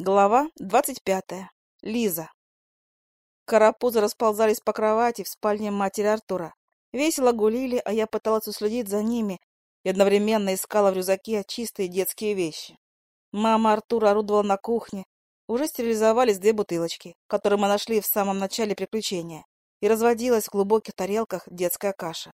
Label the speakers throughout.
Speaker 1: Глава двадцать пятая. Лиза. Карапузы расползались по кровати в спальне матери Артура. Весело гулили, а я пыталась уследить за ними и одновременно искала в рюкзаке чистые детские вещи. Мама Артура орудовала на кухне. Уже стерилизовались две бутылочки, которые мы нашли в самом начале приключения, и разводилась в глубоких тарелках детская каша.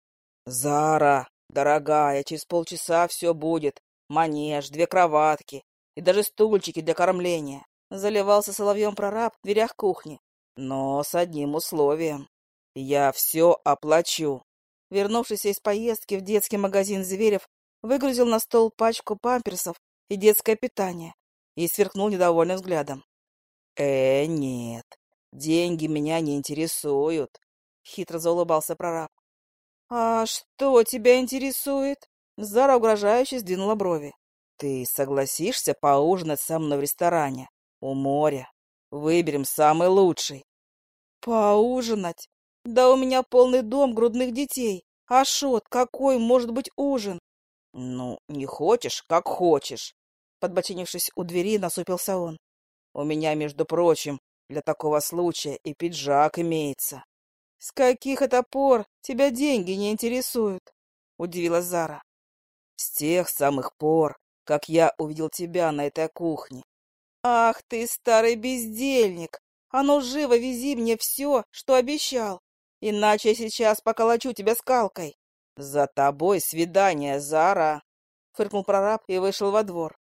Speaker 2: «Зара, дорогая, через полчаса все будет. Манеж, две кроватки, и даже стульчики для кормления.
Speaker 1: Заливался соловьем прораб в дверях кухни.
Speaker 2: Но с одним условием. Я все оплачу.
Speaker 1: Вернувшись из поездки в детский магазин Зверев, выгрузил на стол пачку памперсов и детское питание и сверкнул недовольным взглядом.
Speaker 2: «Э, нет, деньги меня не интересуют», — хитро заулыбался прораб.
Speaker 1: «А что тебя интересует?» Зара угрожающе сдвинула брови.
Speaker 2: Ты согласишься поужинать со мной в ресторане у моря? Выберем самый лучший.
Speaker 1: Поужинать? Да у меня полный дом грудных детей. Ашот, какой может быть ужин?
Speaker 2: Ну, не хочешь, как хочешь.
Speaker 1: Подбочинившись у двери, насупился он.
Speaker 2: У меня, между прочим, для такого случая и пиджак имеется.
Speaker 1: С каких это пор тебя деньги не интересуют? Удивилась Зара.
Speaker 2: С тех самых пор, как я увидел тебя на этой кухне.
Speaker 1: Ах ты, старый бездельник! А ну живо вези мне все, что обещал, иначе я сейчас поколочу тебя скалкой.
Speaker 2: За тобой свидание, Зара!
Speaker 1: Фыркнул прораб и вышел во двор.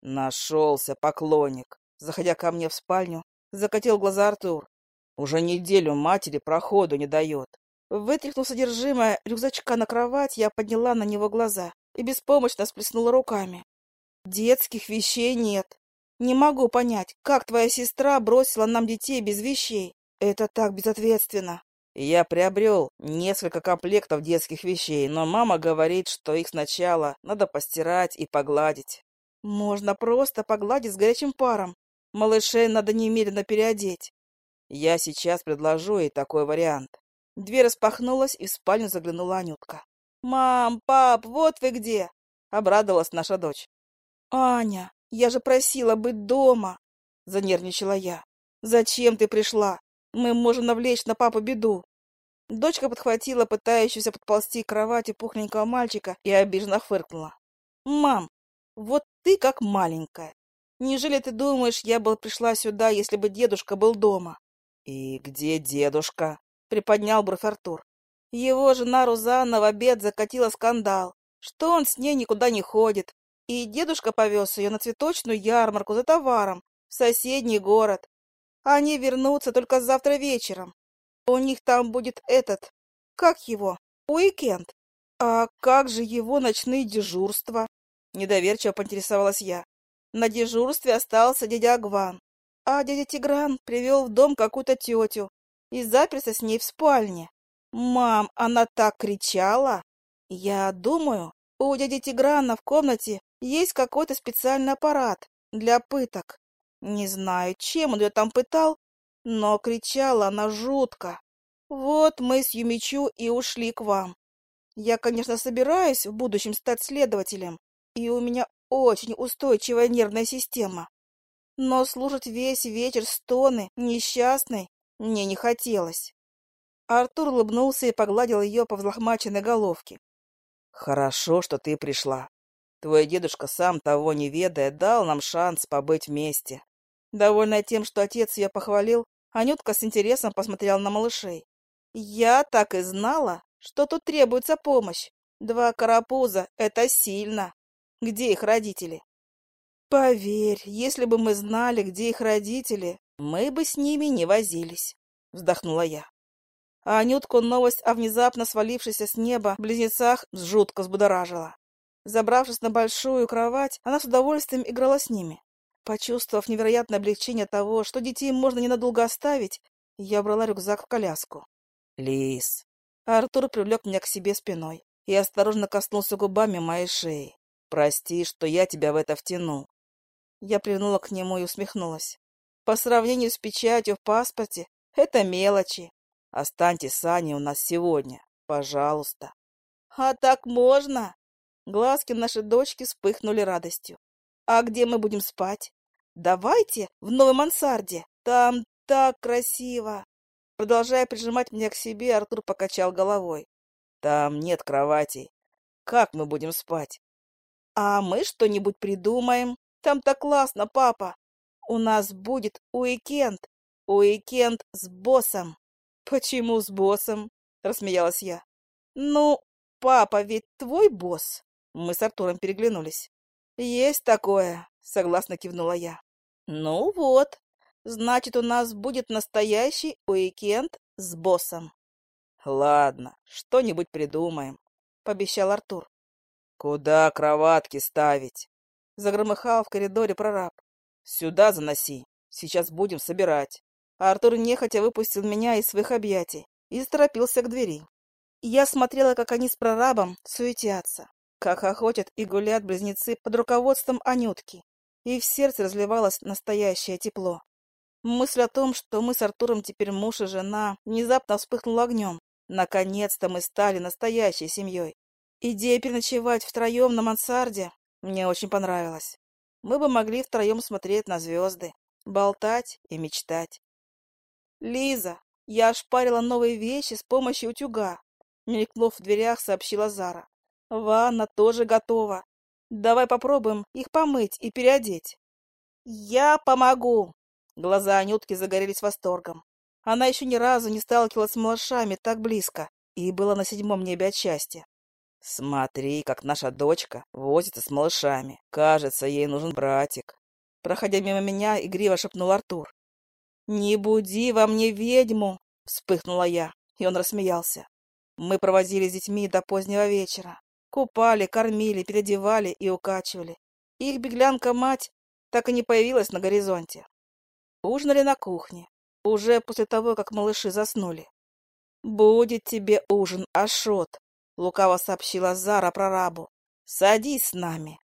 Speaker 2: Нашелся поклонник.
Speaker 1: Заходя ко мне в спальню, закатил глаза Артур.
Speaker 2: Уже неделю матери проходу не дает.
Speaker 1: Вытряхнув содержимое рюкзачка на кровать, я подняла на него глаза и беспомощно сплеснула руками. Детских вещей нет. Не могу понять, как твоя сестра бросила нам детей без вещей. Это так безответственно.
Speaker 2: Я приобрел несколько комплектов детских вещей, но мама говорит, что их сначала надо постирать и погладить.
Speaker 1: Можно просто погладить с горячим паром. Малышей надо немедленно переодеть.
Speaker 2: Я сейчас предложу ей такой вариант.
Speaker 1: Дверь распахнулась, и в спальню заглянула Анютка. «Мам, пап, вот вы где!» — обрадовалась наша дочь. «Аня, я же просила быть дома!» — занервничала я. «Зачем ты пришла? Мы можем навлечь на папу беду!» Дочка подхватила пытающуюся подползти к кровати пухленького мальчика и обиженно фыркнула. «Мам, вот ты как маленькая. Неужели ты думаешь, я бы пришла сюда, если бы дедушка был дома?»
Speaker 2: «И где дедушка?»
Speaker 1: — приподнял бровь Артур. Его жена Рузанна в обед закатила скандал, что он с ней никуда не ходит, и дедушка повез ее на цветочную ярмарку за товаром в соседний город. Они вернутся только завтра вечером. У них там будет этот, как его, уикенд. А как же его ночные дежурства? Недоверчиво поинтересовалась я. На дежурстве остался дядя Агван, а дядя Тигран привел в дом какую-то тетю и заперся с ней в спальне. Мам, она так кричала. Я думаю, у дяди Тиграна в комнате есть какой-то специальный аппарат для пыток. Не знаю, чем он ее там пытал, но кричала она жутко. Вот мы с Юмичу и ушли к вам. Я, конечно, собираюсь в будущем стать следователем, и у меня очень устойчивая нервная система. Но слушать весь вечер стоны несчастной мне не хотелось. Артур улыбнулся и погладил ее по взлохмаченной головке.
Speaker 2: «Хорошо, что ты пришла. Твой дедушка, сам того не ведая, дал нам шанс побыть вместе.
Speaker 1: Довольная тем, что отец ее похвалил, Анютка с интересом посмотрела на малышей. Я так и знала, что тут требуется помощь. Два карапуза — это сильно. Где их родители? Поверь, если бы мы знали, где их родители, мы бы с ними не возились, вздохнула я. А Анютку новость о внезапно свалившейся с неба близнецах жутко взбудоражила. Забравшись на большую кровать, она с удовольствием играла с ними. Почувствовав невероятное облегчение того, что детей можно ненадолго оставить, я брала рюкзак в коляску.
Speaker 2: «Лис!»
Speaker 1: Артур привлек меня к себе спиной и осторожно коснулся губами моей шеи.
Speaker 2: «Прости, что я тебя в это втянул».
Speaker 1: Я привернула к нему и усмехнулась. По сравнению с печатью в паспорте, это мелочи.
Speaker 2: Останьтесь с Аней у нас сегодня, пожалуйста.
Speaker 1: А так можно? Глазки нашей дочки вспыхнули радостью. А где мы будем спать? Давайте в новой мансарде. Там так красиво. Продолжая прижимать меня к себе, Артур покачал головой.
Speaker 2: Там нет кроватей. Как мы будем спать?
Speaker 1: А мы что-нибудь придумаем. Там так классно, папа. У нас будет уикенд. Уикенд с боссом. Почему с боссом? Рассмеялась я. Ну, папа ведь твой босс. Мы с Артуром переглянулись. Есть такое, согласно кивнула я. Ну вот, значит, у нас будет настоящий уикенд с боссом.
Speaker 2: Ладно, что-нибудь придумаем,
Speaker 1: пообещал Артур.
Speaker 2: Куда кроватки ставить?
Speaker 1: Загромыхал в коридоре прораб.
Speaker 2: Сюда заноси, сейчас будем собирать.
Speaker 1: Артур нехотя выпустил меня из своих объятий и торопился к двери. Я смотрела, как они с прорабом суетятся, как охотят и гулят близнецы под руководством Анютки, и в сердце разливалось настоящее тепло. Мысль о том, что мы с Артуром теперь муж и жена, внезапно вспыхнула огнем. Наконец-то мы стали настоящей семьей. Идея переночевать втроем на мансарде мне очень понравилась. Мы бы могли втроем смотреть на звезды, болтать и мечтать. «Лиза, я ошпарила новые вещи с помощью утюга», — мелькнув в дверях, сообщила Зара. «Ванна тоже готова. Давай попробуем их помыть и переодеть». «Я помогу!» Глаза Анютки загорелись восторгом. Она еще ни разу не сталкивалась с малышами так близко и была на седьмом небе от счастья.
Speaker 2: «Смотри, как наша дочка возится с малышами. Кажется, ей нужен братик».
Speaker 1: Проходя мимо меня, игриво шепнул Артур. «Не буди во мне ведьму!» — вспыхнула я, и он рассмеялся. Мы провозили с детьми до позднего вечера. Купали, кормили, переодевали и укачивали. Их беглянка-мать так и не появилась на горизонте. Ужинали на кухне, уже после того, как малыши заснули. «Будет тебе ужин, Ашот», — лукаво сообщила Зара прорабу. «Садись с нами».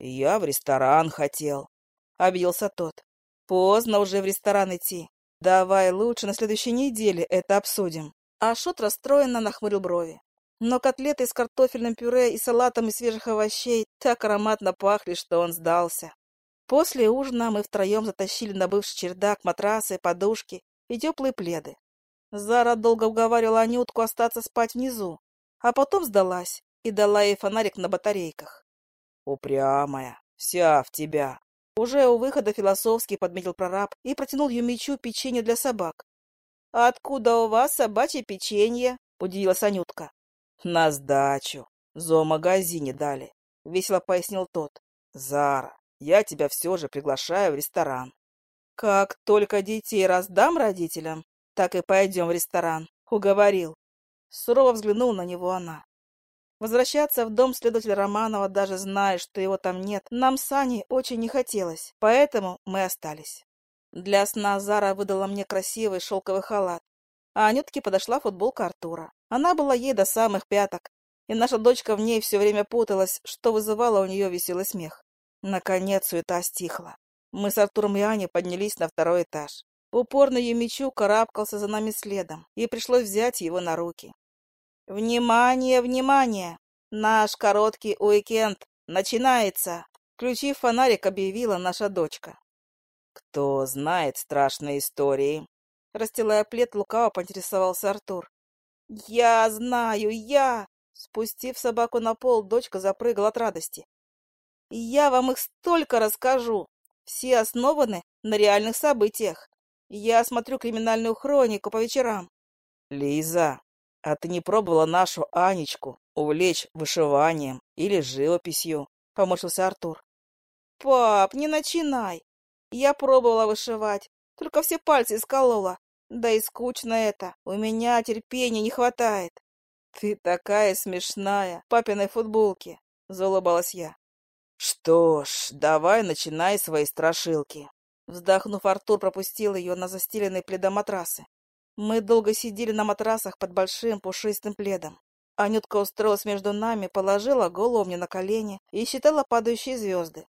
Speaker 2: «Я в ресторан хотел», — обиделся тот.
Speaker 1: Поздно уже в ресторан идти. Давай лучше на следующей неделе это обсудим. Ашот расстроенно нахмурил брови. Но котлеты с картофельным пюре и салатом из свежих овощей так ароматно пахли, что он сдался. После ужина мы втроем затащили на бывший чердак матрасы, подушки и теплые пледы. Зара долго уговаривала Анютку остаться спать внизу, а потом сдалась и дала ей фонарик на батарейках.
Speaker 2: «Упрямая, вся в тебя!»
Speaker 1: Уже у выхода философски подметил прораб и протянул Юмичу печенье для собак. «А откуда у вас собачье печенье?» — удивилась Анютка.
Speaker 2: «На сдачу. В зоомагазине дали», — весело пояснил тот. «Зара, я тебя все же приглашаю в ресторан».
Speaker 1: «Как только детей раздам родителям, так и пойдем в ресторан», — уговорил. Сурово взглянул на него она. Возвращаться в дом следователя Романова, даже зная, что его там нет, нам с Аней очень не хотелось, поэтому мы остались. Для сна Зара выдала мне красивый шелковый халат, а Анютке подошла футболка Артура. Она была ей до самых пяток, и наша дочка в ней все время путалась, что вызывало у нее веселый смех. Наконец суета стихла. Мы с Артуром и Аней поднялись на второй этаж. Упорно Юмичу карабкался за нами следом, и пришлось взять его на руки. «Внимание, внимание! Наш короткий уикенд начинается!» Включив фонарик, объявила наша дочка.
Speaker 2: «Кто знает страшные истории?»
Speaker 1: Расстилая плед, лукаво поинтересовался Артур. «Я знаю, я!» Спустив собаку на пол, дочка запрыгала от радости. «Я вам их столько расскажу! Все основаны на реальных событиях. Я смотрю криминальную хронику по вечерам».
Speaker 2: «Лиза, а ты не пробовала нашу Анечку увлечь вышиванием или живописью?» — поморщился Артур.
Speaker 1: «Пап, не начинай! Я пробовала вышивать, только все пальцы исколола. Да и скучно это, у меня терпения не хватает». «Ты такая смешная в папиной футболке!» — заулыбалась я.
Speaker 2: «Что ж, давай начинай свои страшилки!»
Speaker 1: Вздохнув, Артур пропустил ее на застеленные пледом матрасы. Мы долго сидели на матрасах под большим пушистым пледом. Анютка устроилась между нами, положила голову мне на колени и считала падающие звезды.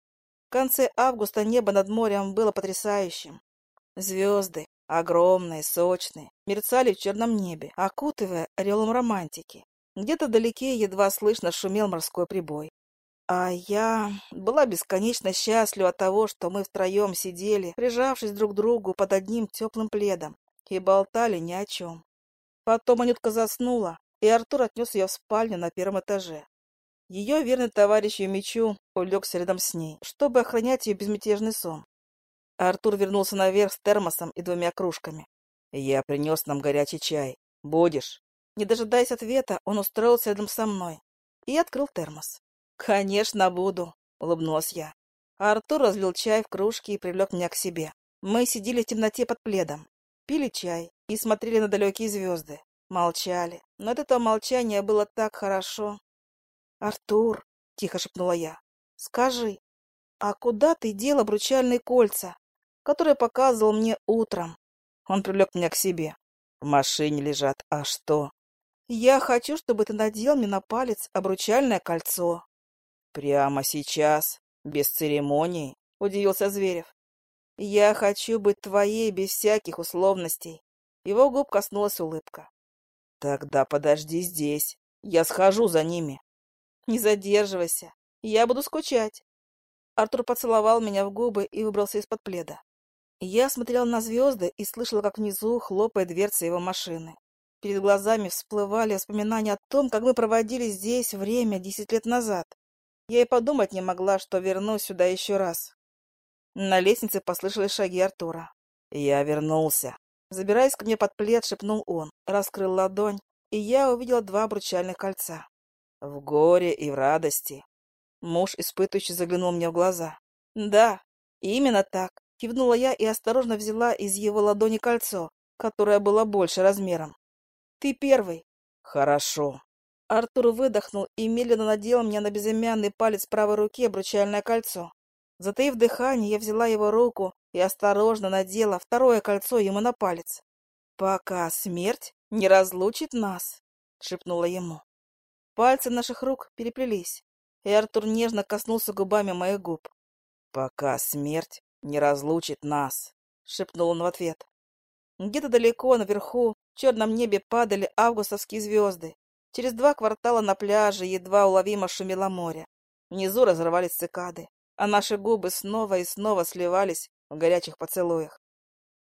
Speaker 1: В конце августа небо над морем было потрясающим. Звезды, огромные, сочные, мерцали в черном небе, окутывая орелом романтики. Где-то вдалеке едва слышно шумел морской прибой. А я была бесконечно счастлива от того, что мы втроем сидели, прижавшись друг к другу под одним теплым пледом, и болтали ни о чем. Потом Анютка заснула, и Артур отнес ее в спальню на первом этаже. Ее верный товарищ Юмичу улегся рядом с ней, чтобы охранять ее безмятежный сон. Артур вернулся наверх с термосом и двумя кружками.
Speaker 2: «Я принес нам горячий чай. Будешь?»
Speaker 1: Не дожидаясь ответа, он устроился рядом со мной и открыл термос. «Конечно, буду», — улыбнулась я. Артур разлил чай в кружки и привлек меня к себе. Мы сидели в темноте под пледом, пили чай и смотрели на далекие звезды. Молчали, но от этого молчания было так хорошо. «Артур», — тихо шепнула я, — «скажи, а куда ты дел обручальные кольца, которые показывал мне утром?» Он привлек меня к себе.
Speaker 2: «В машине лежат. А что?»
Speaker 1: «Я хочу, чтобы ты надел мне на палец обручальное кольцо».
Speaker 2: «Прямо сейчас? Без церемоний?» — удивился Зверев.
Speaker 1: «Я хочу быть твоей без всяких условностей». Его губ коснулась улыбка.
Speaker 2: «Тогда подожди здесь. Я схожу за ними».
Speaker 1: «Не задерживайся. Я буду скучать». Артур поцеловал меня в губы и выбрался из-под пледа. Я смотрел на звезды и слышала, как внизу хлопает дверца его машины. Перед глазами всплывали воспоминания о том, как мы проводили здесь время десять лет назад. Я и подумать не могла, что вернусь сюда еще раз. На лестнице послышались шаги Артура.
Speaker 2: «Я вернулся».
Speaker 1: Забираясь ко мне под плед, шепнул он, раскрыл ладонь, и я увидела два обручальных кольца.
Speaker 2: «В горе и в радости».
Speaker 1: Муж испытывающе заглянул мне в глаза. «Да, именно так», — кивнула я и осторожно взяла из его ладони кольцо, которое было больше размером. «Ты первый».
Speaker 2: «Хорошо»,
Speaker 1: Артур выдохнул и медленно надел мне на безымянный палец правой руки обручальное кольцо. Затаив дыхание, я взяла его руку и осторожно надела второе кольцо ему на палец. «Пока смерть не разлучит нас», — шепнула ему. Пальцы наших рук переплелись, и Артур нежно коснулся губами моих губ.
Speaker 2: «Пока смерть не разлучит нас», — шепнул он в ответ.
Speaker 1: Где-то далеко наверху в черном небе падали августовские звезды, Через два квартала на пляже едва уловимо шумело море. Внизу разрывались цикады, а наши губы снова и снова сливались в горячих поцелуях.